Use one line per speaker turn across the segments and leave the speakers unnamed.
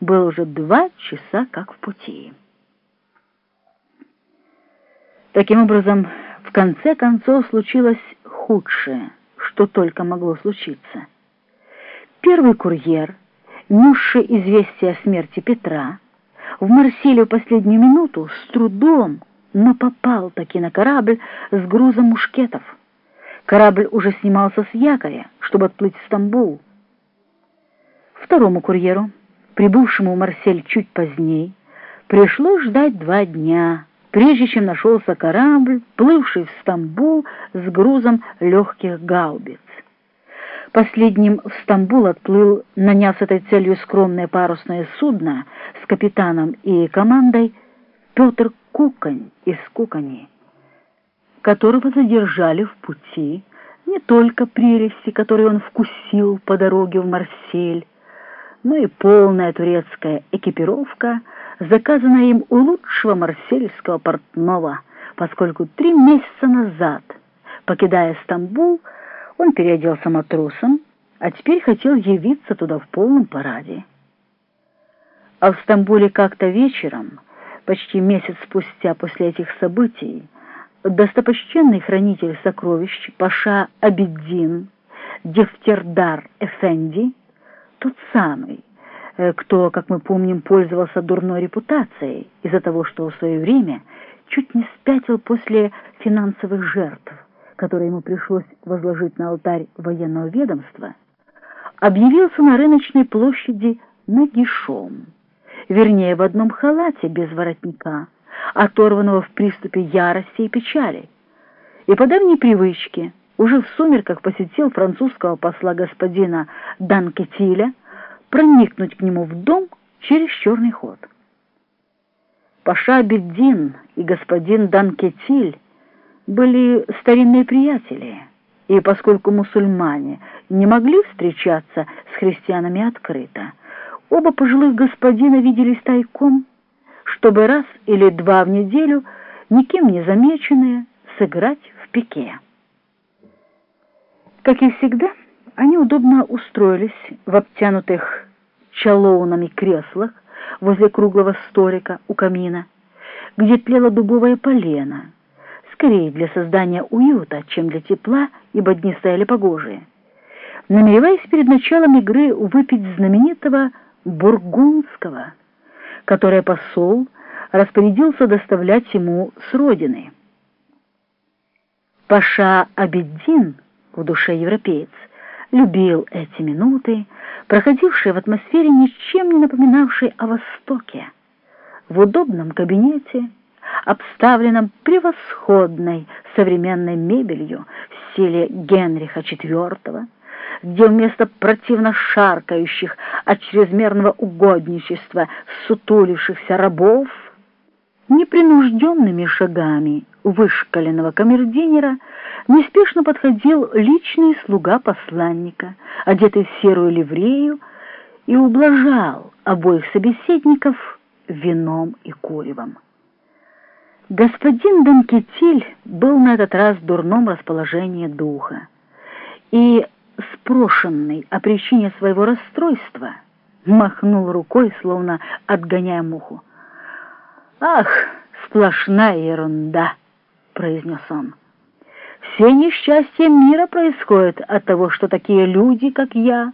был уже два часа как в пути. Таким образом, в конце концов случилось худшее, что только могло случиться. Первый курьер, несший известие о смерти Петра, в Марсиле в последнюю минуту с трудом, но попал таки на корабль с грузом мушкетов. Корабль уже снимался с якоря, чтобы отплыть в Стамбул. Второму курьеру, прибывшему Марсель чуть позднее, пришлось ждать два дня, прежде чем нашелся корабль, плывший в Стамбул с грузом легких гаубиц. Последним в Стамбул отплыл, наняв с этой целью скромное парусное судно с капитаном и командой Петр Кукань из Кукани которого задержали в пути не только прелести, которые он вкусил по дороге в Марсель, но и полная турецкая экипировка, заказанная им у лучшего марсельского портного, поскольку три месяца назад, покидая Стамбул, он переоделся матросом, а теперь хотел явиться туда в полном параде. А в Стамбуле как-то вечером, почти месяц спустя после этих событий, достопочтенный хранитель сокровищ Паша Абиддин Дефтердар Эфенди, тот самый, э, кто, как мы помним, пользовался дурной репутацией из-за того, что в свое время чуть не спятил после финансовых жертв, которые ему пришлось возложить на алтарь военного ведомства, объявился на рыночной площади нагишом, вернее, в одном халате без воротника, оторванного в приступе ярости и печали. И по давней привычке уже в сумерках посетил французского посла господина Данкетиля проникнуть к нему в дом через черный ход. Паша Беддин и господин Данкетиль были старинные приятели, и поскольку мусульмане не могли встречаться с христианами открыто, оба пожилых господина виделись тайком, чтобы раз или два в неделю, никем не замеченные, сыграть в пике. Как и всегда, они удобно устроились в обтянутых чалоунами креслах возле круглого столика у камина, где тлело дубовое полено, скорее для создания уюта, чем для тепла, ибо дни стояли погожие, намереваясь перед началом игры выпить знаменитого бургундского которое посол распорядился доставлять ему с родины. Паша Абеддин, в душе европеец, любил эти минуты, проходившие в атмосфере ничем не напоминавшей о Востоке, в удобном кабинете, обставленном превосходной современной мебелью в стиле Генриха IV, где вместо противно шаркающих от чрезмерного угодничества сутулившихся рабов непринужденными шагами вышкаленного камердинера неспешно подходил личный слуга посланника, одетый в серую ливрею, и ублажал обоих собеседников вином и куревом. Господин Донкетиль был на этот раз в дурном расположении духа, и спрошенный о причине своего расстройства, махнул рукой, словно отгоняя муху. «Ах, сплошная ерунда!» — произнес он. «Все несчастья мира происходят от того, что такие люди, как я,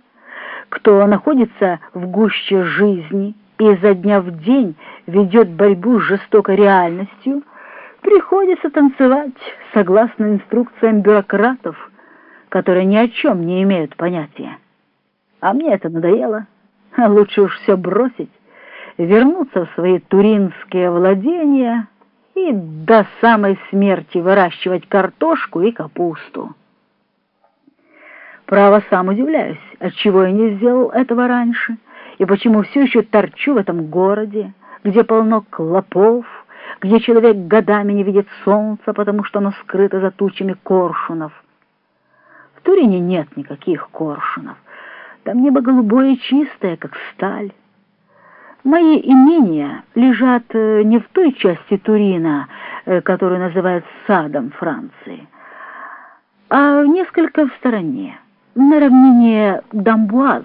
кто находится в гуще жизни и изо дня в день ведет борьбу с жестокой реальностью, приходится танцевать согласно инструкциям бюрократов, которые ни о чем не имеют понятия. А мне это надоело. Лучше уж все бросить, вернуться в свои туринские владения и до самой смерти выращивать картошку и капусту. Право, сам удивляюсь, отчего я не сделал этого раньше, и почему все еще торчу в этом городе, где полно клопов, где человек годами не видит солнца, потому что оно скрыто за тучами коршунов. В Турине нет никаких коршунов. Там небо голубое и чистое, как сталь. Мои имения лежат э, не в той части Турина, э, которую называют садом Франции, а несколько в стороне, на равнине Дамбуаз,